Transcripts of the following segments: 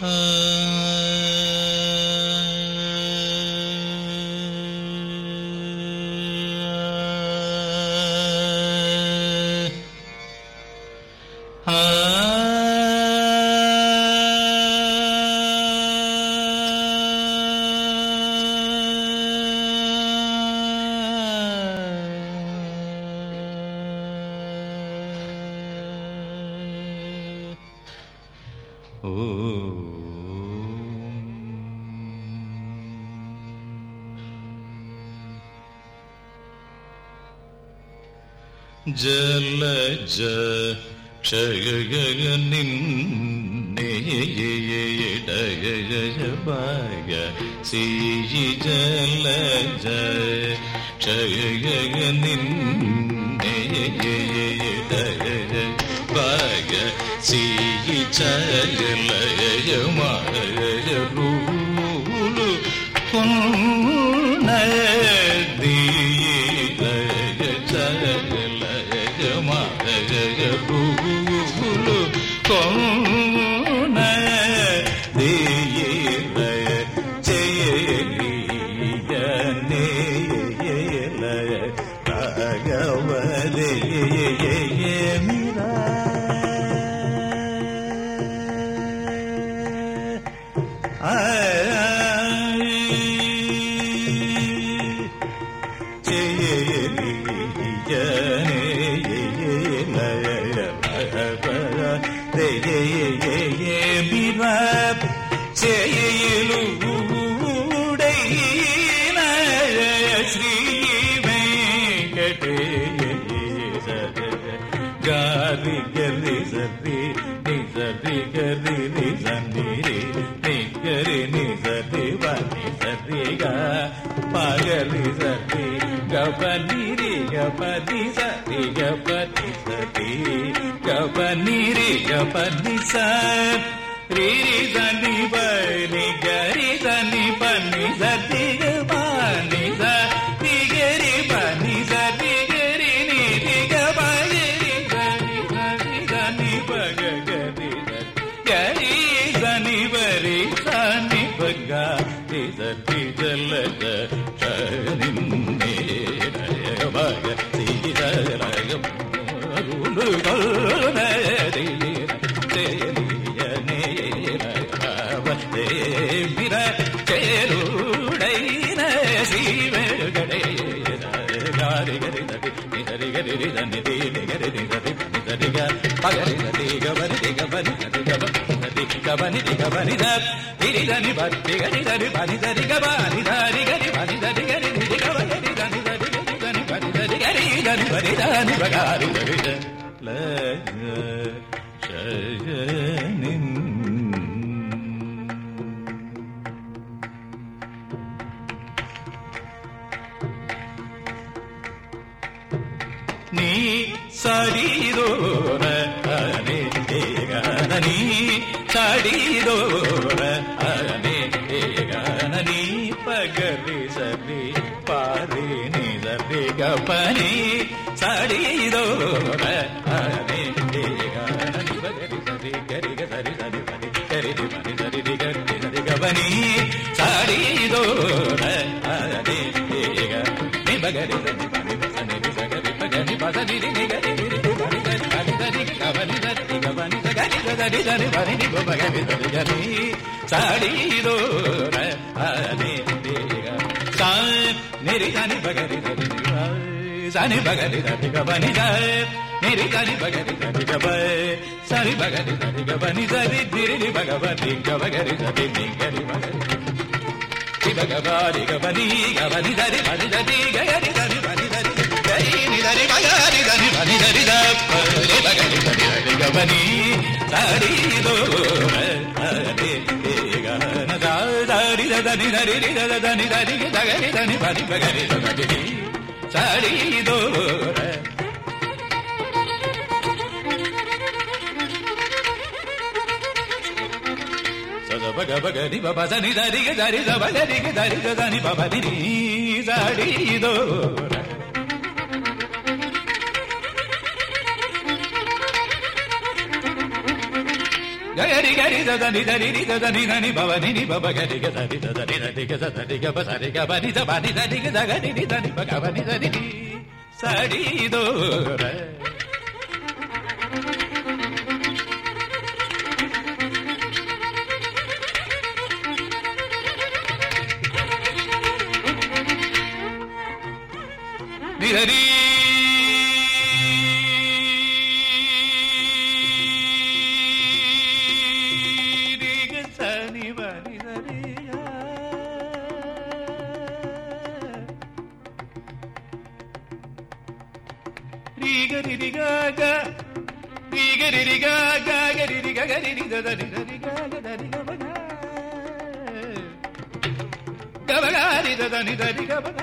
嗯。ജല ക്ഷയ നിന്നേയടയ see ജല ക്ഷയ നിന്നേയടയ see ചലയ മായ पीरे जा tip निीरे जादिसा గబని గబని గబని దని దని బని ని భగ విదని జని సాడిదో అనే దేగా సా నిరి దని భగరి దని సని భగరి దని గబని ద నిరి దని భగరి దని గబ సరి భగరి దని గబని సరి నిరి భగవతి గబగరి సరి నిగరి భగరి భగవారి గబని గబని సరి భగరి గరి బగ బగరి బబ దని దరిగ దరి దబ దరిగ దరి దని బబ దిని సాడీ దో గరి గరి దని దని ని దని దని భవని ని భవ గరి గరి దని దని గ దని గ బసరి గ బని ద బని దని గ దని ని దని భగవని దని సడి దోర ಗರಿರಿಗಾಗ ಗರಿರಿಗಾಗ ಗರಿರಿಗ ಗರಿರಿಗ ದರಿದರಿಗಾಗ ದರಿಗಬಗ ಗಬಗಾರಿ ದನಿ ದರಿಗಬಗ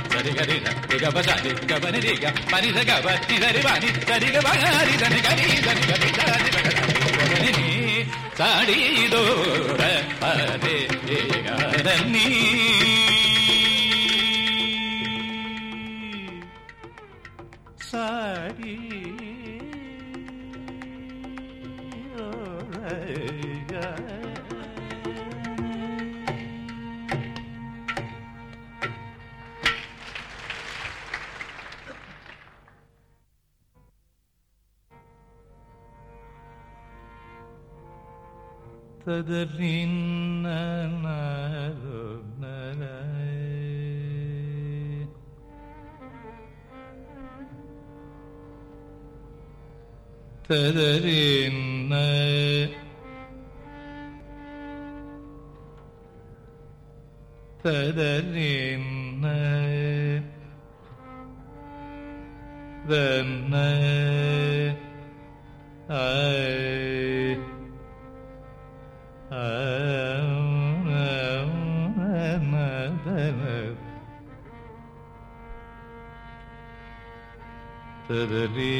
గరి గరి రి గ బ రి గ బ రి గ పని స గ బ రి రి బని సరి గ బ రి దని గరి దని గ బి దని గ బి దని సాడి దో തരേന്ന് തരേന്ന് തന്ന തരലീ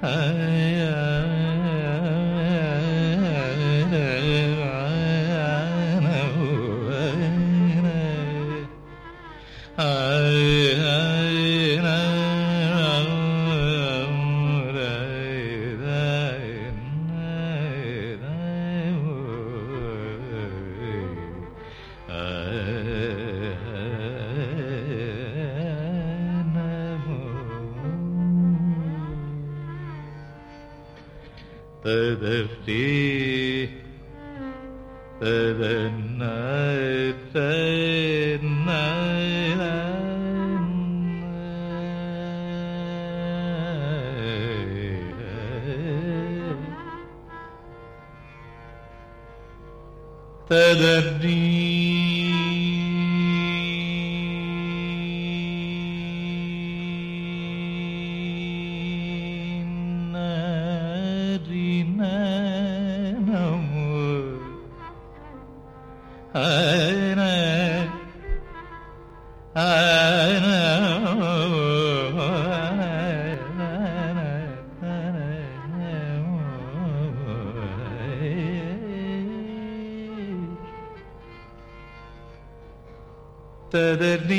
Hey. ಭಕ್ತದ ನೀ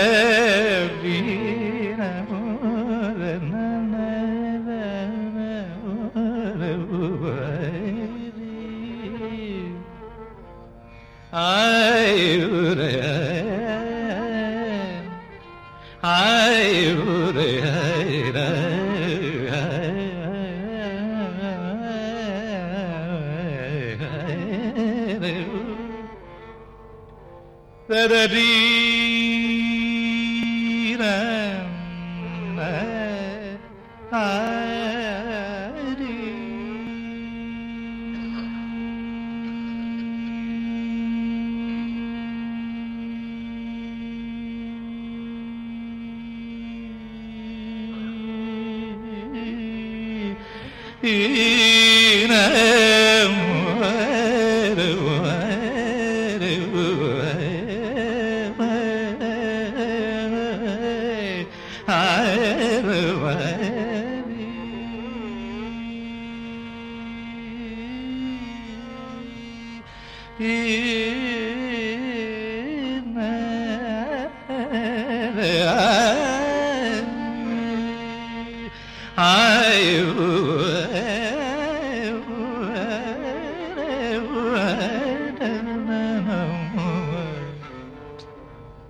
Shiva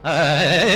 哎。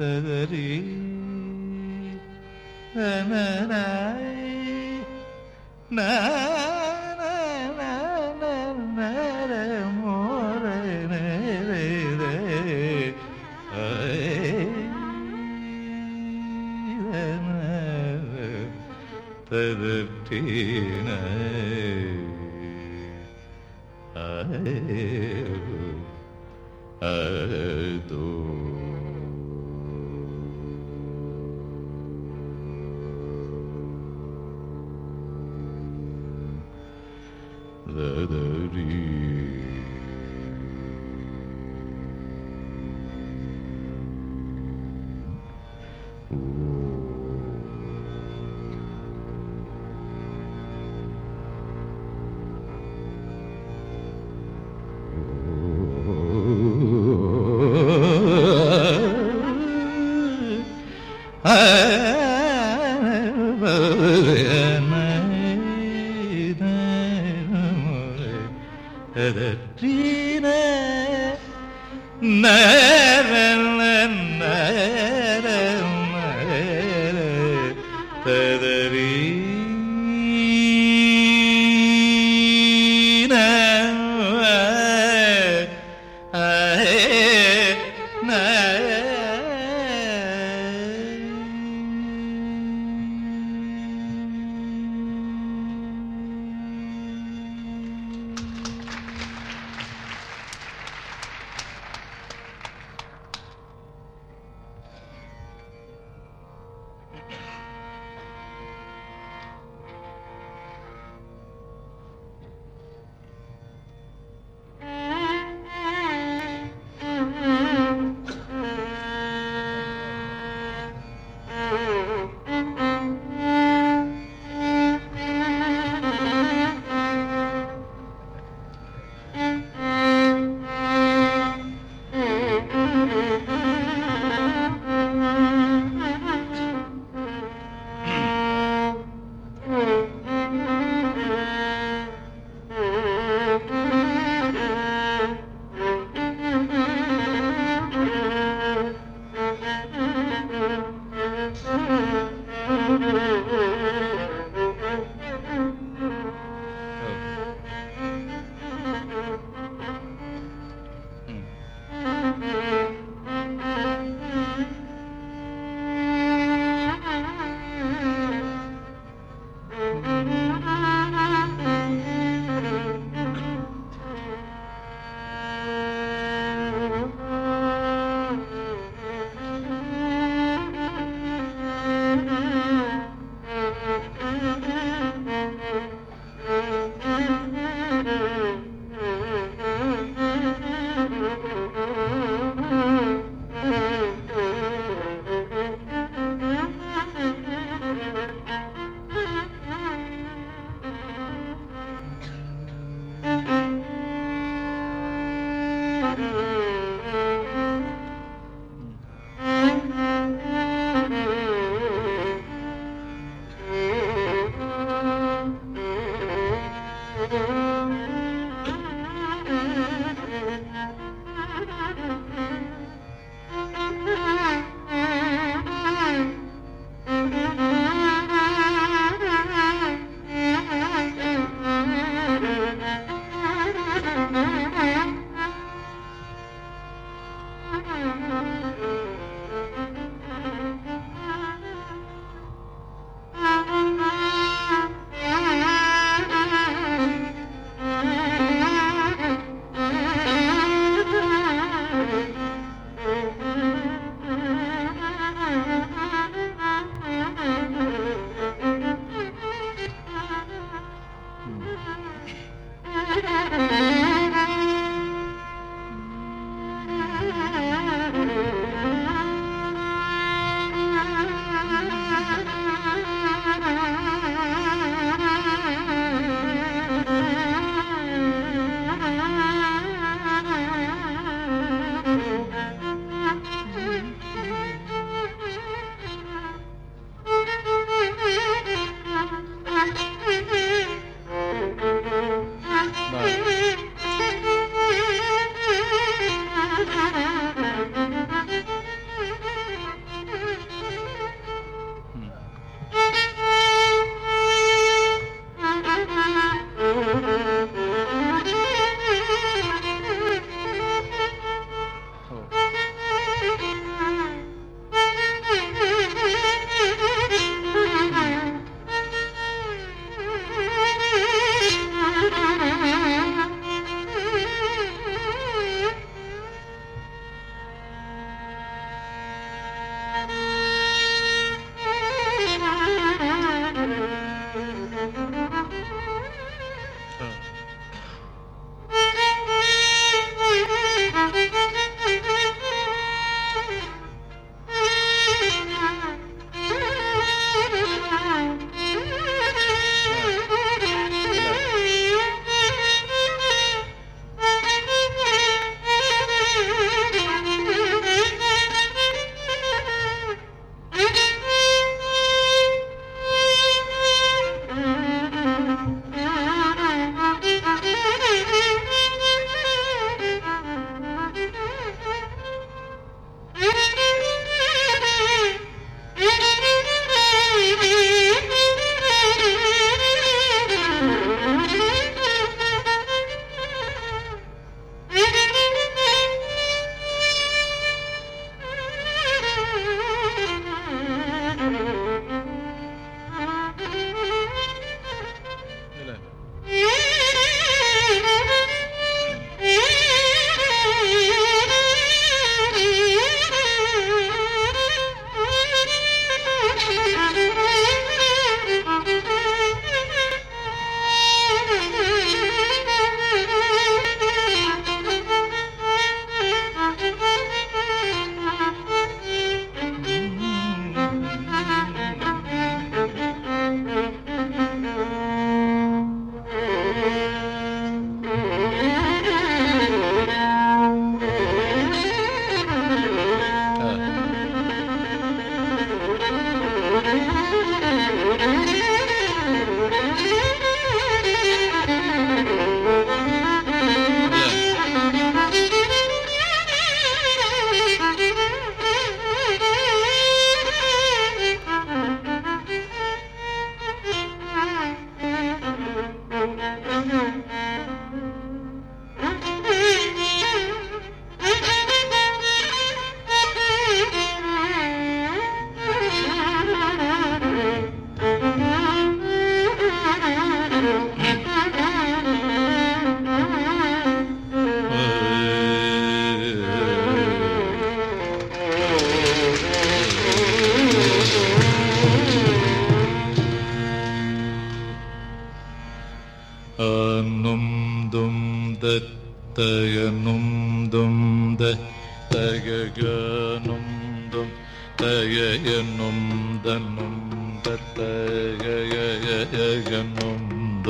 ömeri ömenay na na na na na na na na na querer.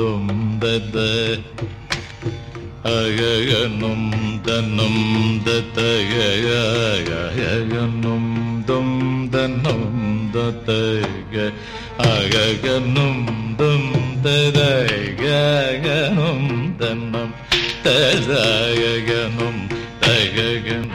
തും ദത അഗഗനും തന്നും ദത്തഗയഗനും ദും തന്നും ദത്തഗ അഗഗനും ദും തദഗഗനും തന്നും തദഗനും തഗഗനും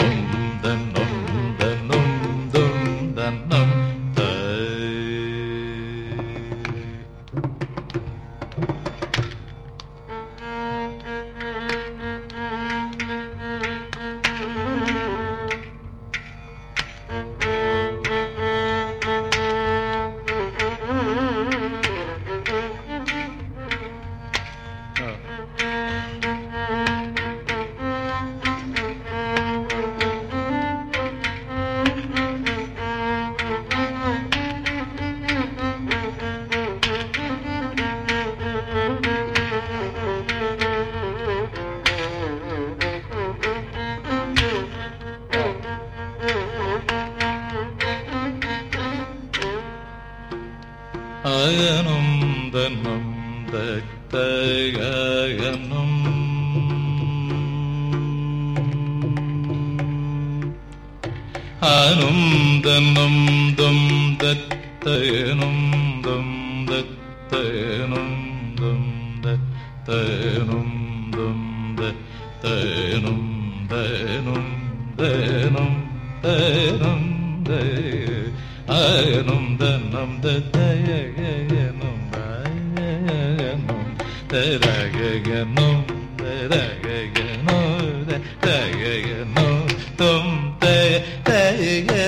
க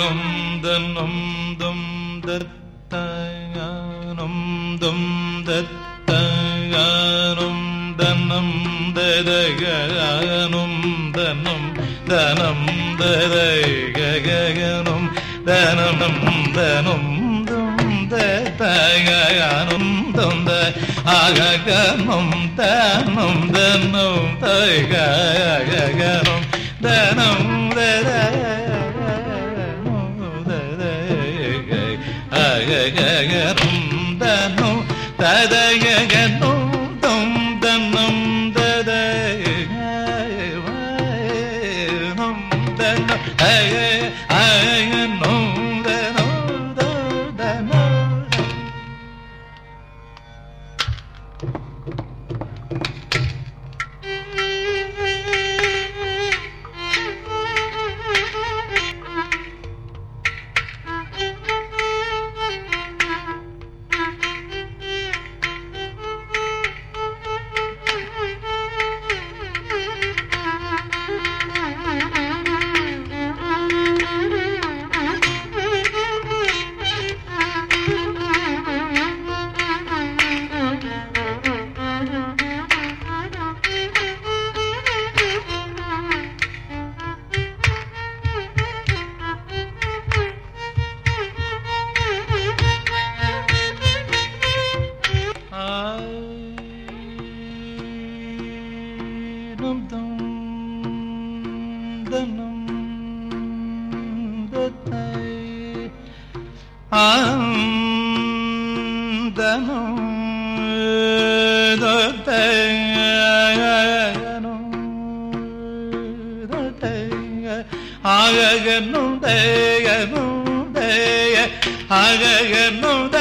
ஞானந்தம் தம் தத்த ஞானந்தம் தத்த ஞானம் தனம் ததகனும் தனம் தனம் ததகனும் தனம் தனம் தும் ததகனும் தும் தகனும் தனம் தனம் தகனும் தனம் தத ചന്ദനം ആകകനും ദയ ആകകനും